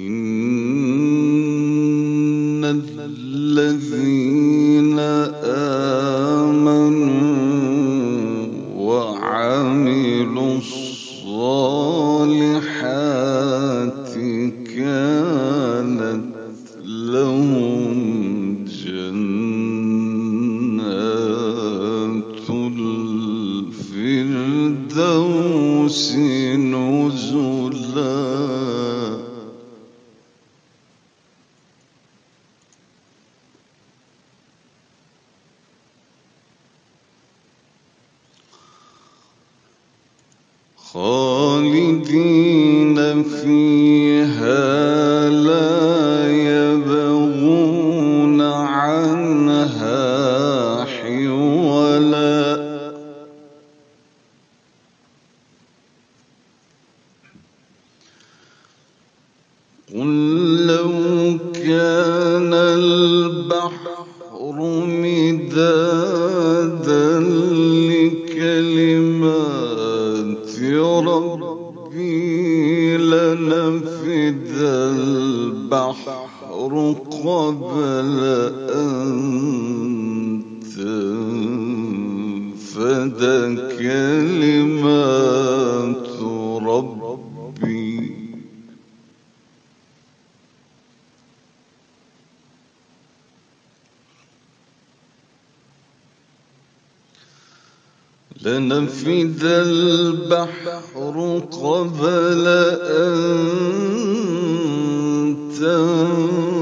إن الذين آمنوا وعملوا الصالحات كانت لهم جنات الفردوس. خالدين فيها لا يبغون عنها حولا. قل لو كان كلمات ربي. لنفد البحر قبل أن تنفد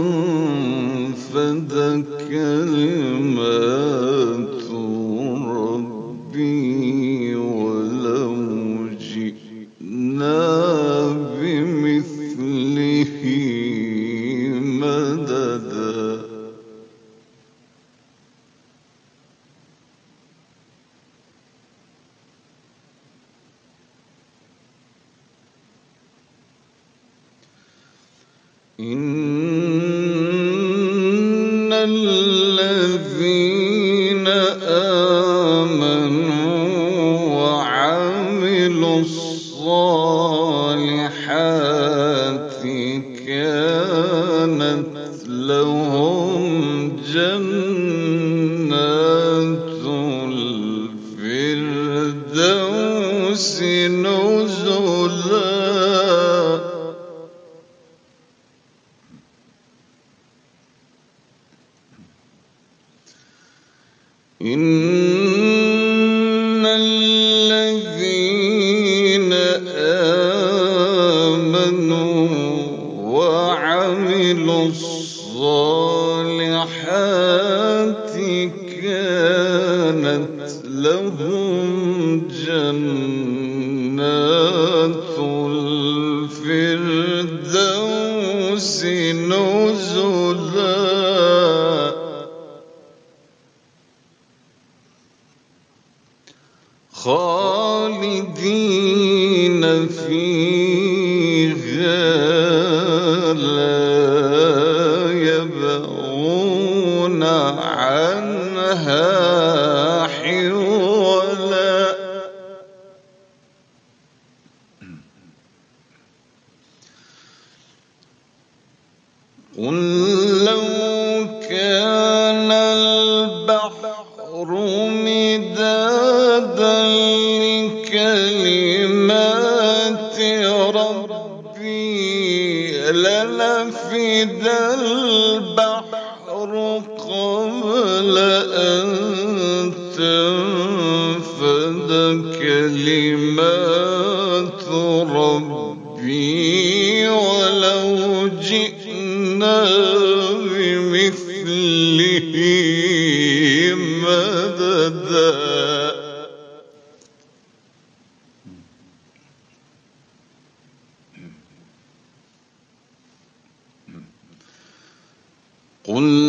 إن الذين آمنوا وعملوا الصالحات كانت لهم جنات الفردوس خالدين فيها لا يبغون عنها حولا. قل أن تنفد كلمات ربي ولو جئنا بمثله مددا قل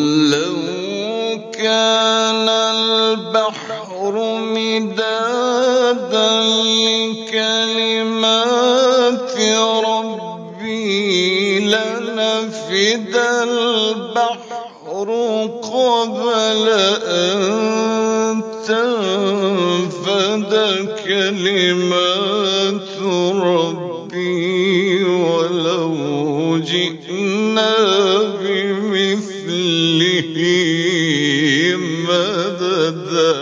تنفد كلمات ربي ولو جئنا بمثله مددا.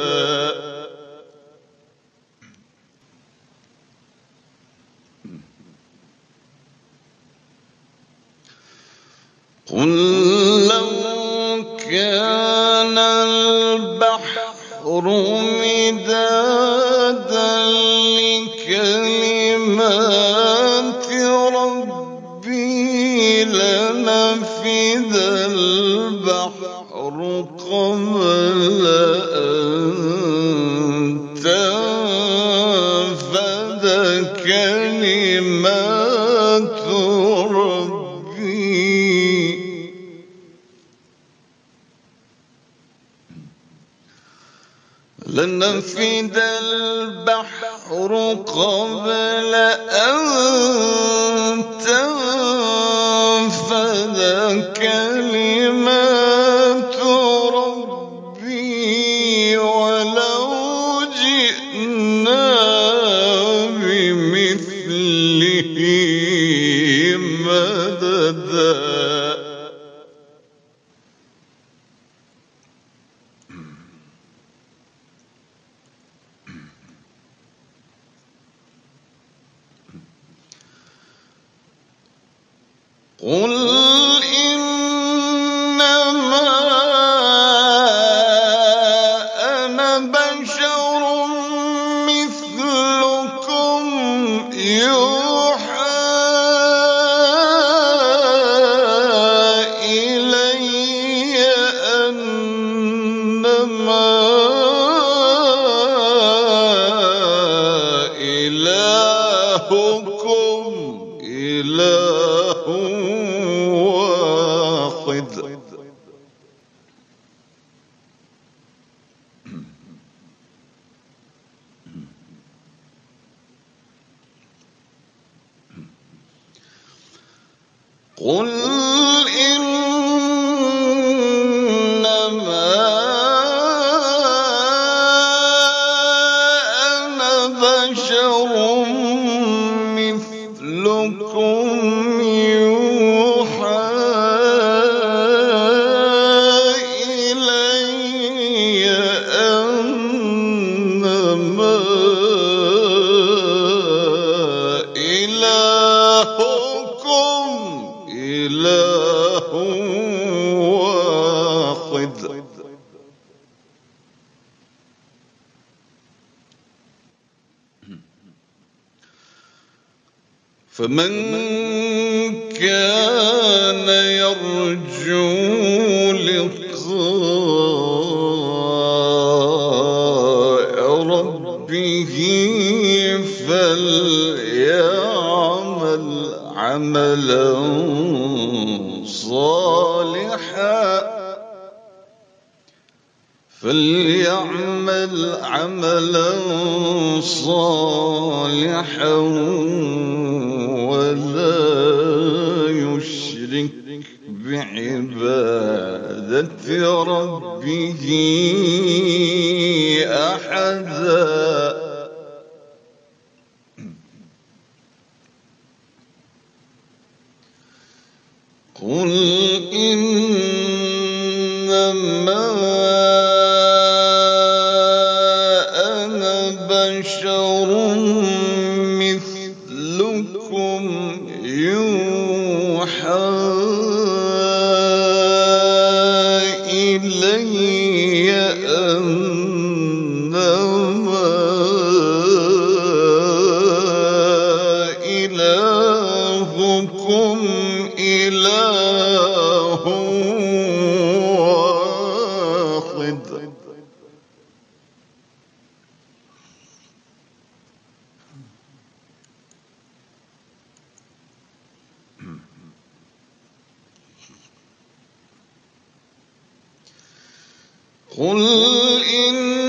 قل البحر لنفد البحر قبل أن تنفد كلمات قل قل فمن كان يرجو لقاء ربه فليعمل عملا صالحا فليعمل عملا صالحا. ولا يشرك بعبادة ربه أحدا. قل إنما لم قل إنما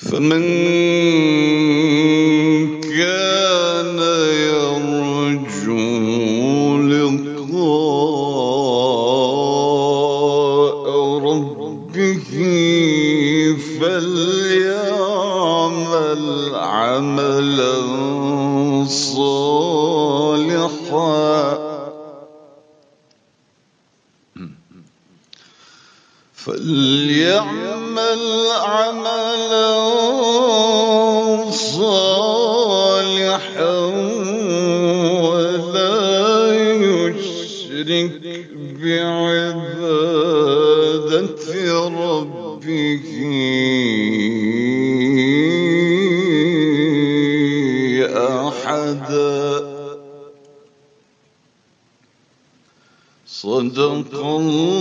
فمن كان يرجو لقاء ربه فليعمل عملا صالحا. فليعمل عملا صالحا ولا يشرك بعبادة ربه. أحدا صدق الله.